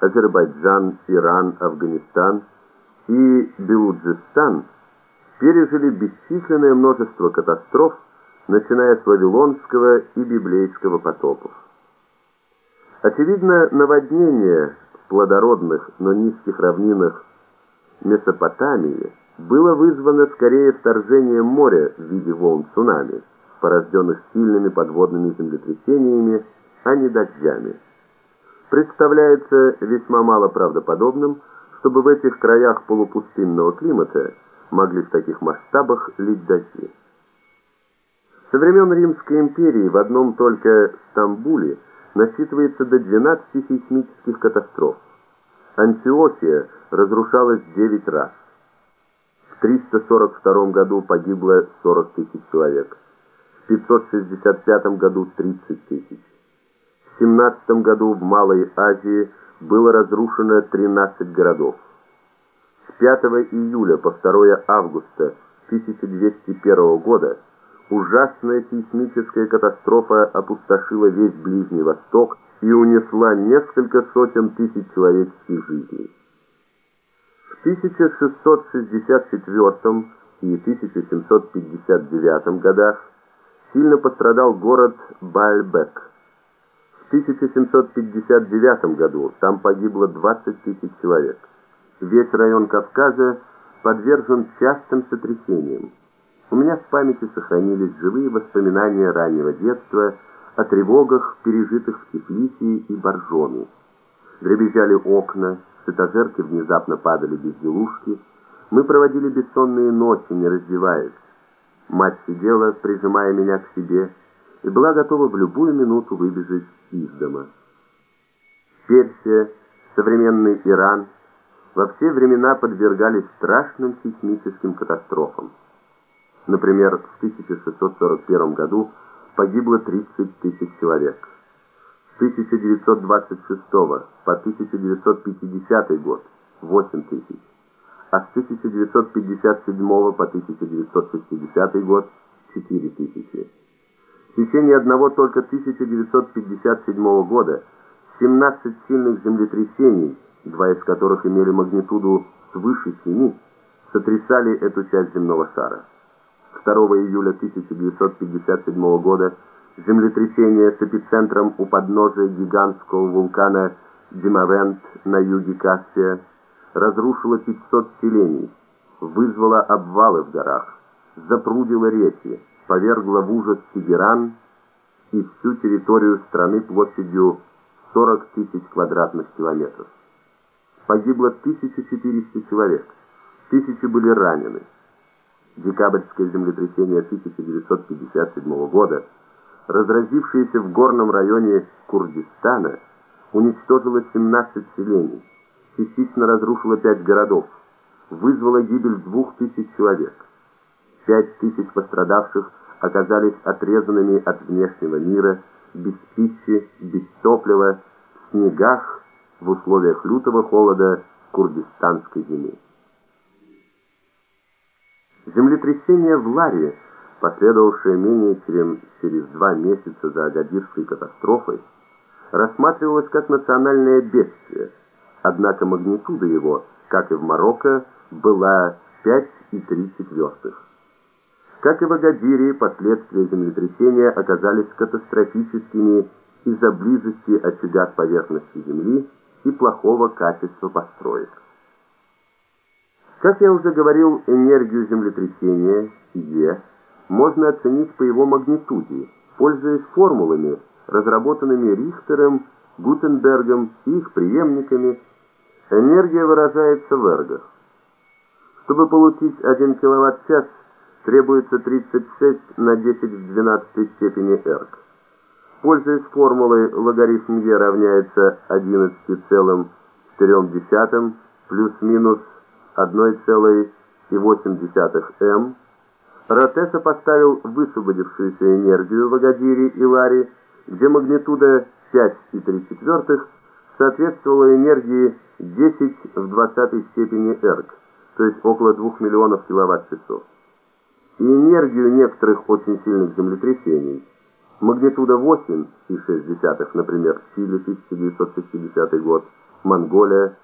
Азербайджан, Иран, Афганистан и Белуджистан пережили бесчисленное множество катастроф, начиная с Вавилонского и Библейского потопов. Очевидно, наводнение в плодородных, но низких равнинах Месопотамии было вызвано скорее вторжением моря в виде волн цунами, порожденных сильными подводными землетрясениями, а не дождями. Представляется весьма малоправдоподобным, чтобы в этих краях полупустынного климата могли в таких масштабах лить дожди. Со времен Римской империи в одном только Стамбуле насчитывается до 12 сейсмических катастроф. Антиохия разрушалась 9 раз. В 342 году погибло 40 тысяч человек. В 565 году 30 тысяч. В 17 году в Малой Азии было разрушено 13 городов. С 5 июля по 2 августа 1201 года ужасная сейсмическая катастрофа опустошила весь Ближний Восток и унесла несколько сотен тысяч человеческих жизней. В 1664 и 1759 годах сильно пострадал город Бальбек. В 1759 году там погибло 20 тысяч человек. Весь район Кавказа подвержен частым сотрясениям. У меня в памяти сохранились живые воспоминания раннего детства о тревогах, пережитых в Тифлисе и Боржоме. Дребезжали окна, с этажерки внезапно падали безделушки. Мы проводили бессонные ночи, не раздеваясь. Мать сидела, прижимая меня к себе, и была готова в любую минуту выбежать из дома. Персия, современный Иран во все времена подвергались страшным сейсмическим катастрофам. Например, в 1641 году погибло 30 тысяч человек. С 1926 по 1950 год – 8 тысяч. А с 1957 по 1960 год – 4 тысячи. В течение одного только 1957 года 17 сильных землетрясений, два из которых имели магнитуду свыше 7, сотрясали эту часть земного шара. 2 июля 1957 года землетрясение с эпицентром у подножия гигантского вулкана Димавент на юге Каспия разрушило 500 селений, вызвало обвалы в горах, запрудило реки, повергло в ужас Тегеран и всю территорию страны площадью 40 тысяч квадратных километров. Погибло 1400 человек, тысячи были ранены декабрьское землетрясение 1957 года, разразившееся в горном районе Курдистана, уничтожило 17 селений, частично разрушило 5 городов, вызвало гибель 2000 человек. 5000 пострадавших оказались отрезанными от внешнего мира, без пищи, без топлива, в снегах, в условиях лютого холода курдистанской зимы. Землетрясение в Ларе, последовавшее менее чем через два месяца за Агадирской катастрофой, рассматривалось как национальное бедствие, однако магнитуда его, как и в Марокко, была 5,3 четвертых. Как и в Агадире, последствия землетрясения оказались катастрофическими из-за близости очага к поверхности Земли и плохого качества построек. Как я уже говорил, энергию землетрясения, Е, можно оценить по его магнитуде, пользуясь формулами, разработанными Рихтером, Гутенбергом и их преемниками. Энергия выражается в эргах. Чтобы получить 1 кВт-час, требуется 36 на 10 в 12 степени эрг. Пользуясь формулой логарифм Е равняется 11,4 плюс-минус 1,8 М, Ротеса поставил высвободившуюся энергию в Агадире и Ларе, где магнитуда 5,3 соответствовала энергии 10 в 20 степени эрг, то есть около 2 миллионов киловатт-часов. И энергию некоторых очень сильных землетрясений, магнитуда 8,6, например, в Чили 1960 год, Монголия